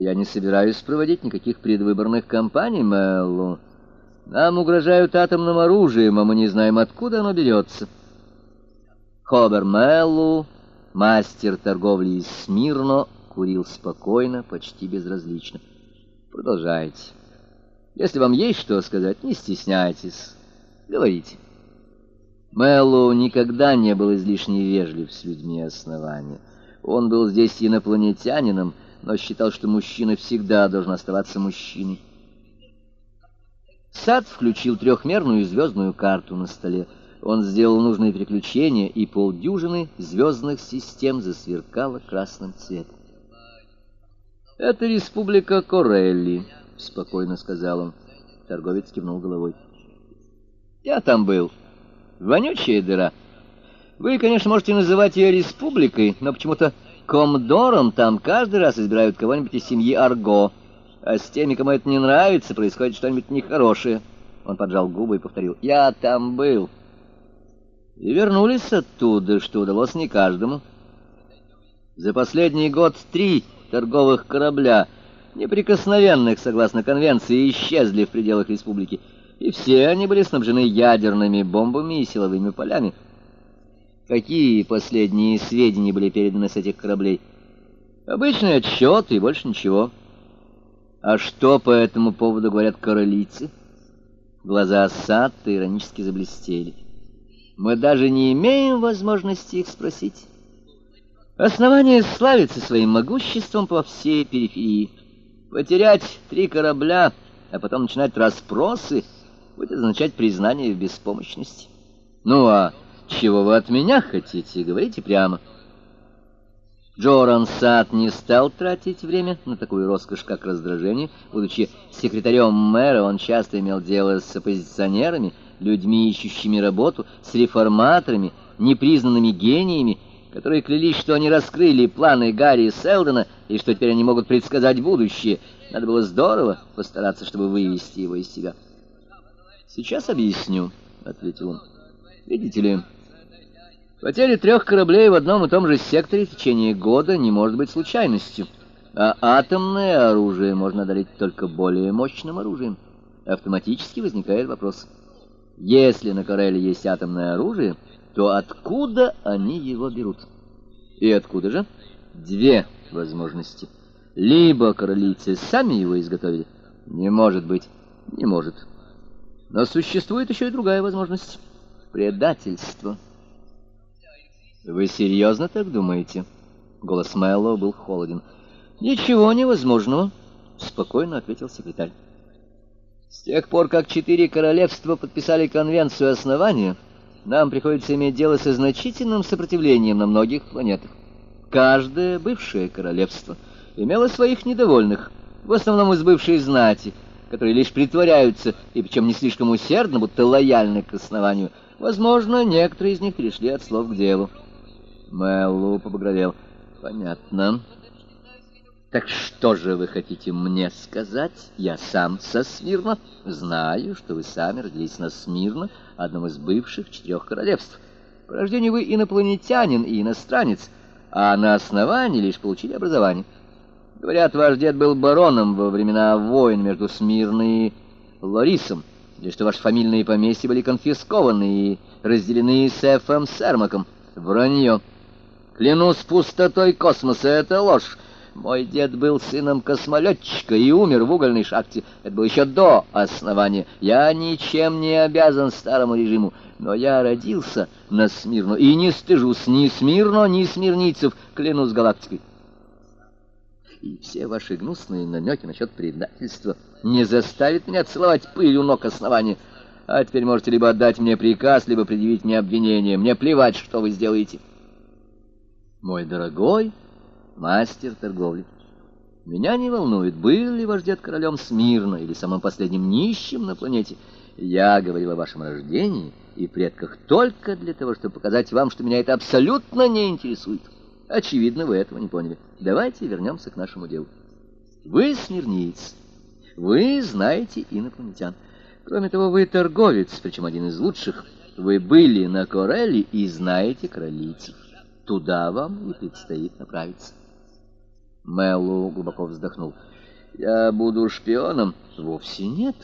Я не собираюсь проводить никаких предвыборных кампаний, Мэллу. Нам угрожают атомным оружием, а мы не знаем, откуда оно берется. Хобер Мэллу, мастер торговли из Смирно, курил спокойно, почти безразлично. Продолжайте. Если вам есть что сказать, не стесняйтесь. Говорите. Мэллоу никогда не был излишне вежлив с людьми основания. Он был здесь инопланетянином, но считал, что мужчина всегда должен оставаться мужчиной. Сад включил трехмерную звездную карту на столе. Он сделал нужные переключения, и полдюжины звездных систем засверкало красным цветом. «Это республика Корелли», — спокойно сказал он. Торговец кивнул головой. «Я там был. Вонючая дыра. Вы, конечно, можете называть ее республикой, но почему-то комдором там каждый раз избирают кого-нибудь из семьи Арго. А с теми, кому это не нравится, происходит что-нибудь нехорошее. Он поджал губы и повторил. «Я там был». И вернулись оттуда, что удалось не каждому. За последний год три торговых корабля, неприкосновенных, согласно конвенции, исчезли в пределах республики, и все они были снабжены ядерными бомбами и силовыми полями. Какие последние сведения были переданы с этих кораблей? Обычный отчет и больше ничего. А что по этому поводу говорят королицы? Глаза Сатта иронически заблестели. Мы даже не имеем возможности их спросить. Основание славится своим могуществом по всей периферии. Потерять три корабля, а потом начинать расспросы, будет означать признание в беспомощности. Ну а чего вы от меня хотите? Говорите прямо. Джоран Сад не стал тратить время на такую роскошь, как раздражение. Будучи секретарем мэра, он часто имел дело с оппозиционерами, людьми, ищущими работу, с реформаторами, непризнанными гениями, которые клялись, что они раскрыли планы Гарри Селдона и что теперь они могут предсказать будущее. Надо было здорово постараться, чтобы вывести его из себя. «Сейчас объясню», — ответил он. «Видите ли...» Потеря трех кораблей в одном и том же секторе в течение года не может быть случайностью. А атомное оружие можно одолеть только более мощным оружием. Автоматически возникает вопрос. Если на Кореле есть атомное оружие, то откуда они его берут? И откуда же? Две возможности. Либо королицы сами его изготовили. Не может быть. Не может. Но существует еще и другая возможность. Предательство. «Вы серьезно так думаете?» Голос Мэллоу был холоден. «Ничего невозможного», — спокойно ответил секретарь. «С тех пор, как четыре королевства подписали конвенцию основания, нам приходится иметь дело со значительным сопротивлением на многих планетах. Каждое бывшее королевство имело своих недовольных, в основном из бывшей знати, которые лишь притворяются, и причем не слишком усердно, будто лояльны к основанию. Возможно, некоторые из них перешли от слов к делу. Мэллоу побагровел. «Понятно. Так что же вы хотите мне сказать? Я сам со Смирно. Знаю, что вы сами родились на Смирно, одном из бывших четырех королевств. По рождению вы инопланетянин и иностранец, а на основании лишь получили образование. Говорят, ваш дед был бароном во времена войн между Смирно и Лорисом, или что ваши фамильные поместья были конфискованы и разделены с Эфом Сермаком. Вранье». Клянусь пустотой космоса, это ложь. Мой дед был сыном космолетчика и умер в угольной шахте. Это было еще до основания. Я ничем не обязан старому режиму, но я родился на Смирну и не стыжусь ни Смирно, ни смирницев, клянусь галактикой. И все ваши гнусные намеки насчет предательства не заставят меня целовать пыль у ног основания. А теперь можете либо отдать мне приказ, либо предъявить мне обвинение. Мне плевать, что вы сделаете мой дорогой мастер торговли. Меня не волнует, был ли ваш дед королем Смирно или самым последним нищим на планете. Я говорил о вашем рождении и предках только для того, чтобы показать вам, что меня это абсолютно не интересует. Очевидно, вы этого не поняли. Давайте вернемся к нашему делу. Вы смирниец. Вы знаете инопланетян. Кроме того, вы торговец, причем один из лучших. Вы были на Корелле и знаете королицев. Туда вам и предстоит направиться. Мэллоу глубоко вздохнул. «Я буду шпионом?» «Вовсе нет.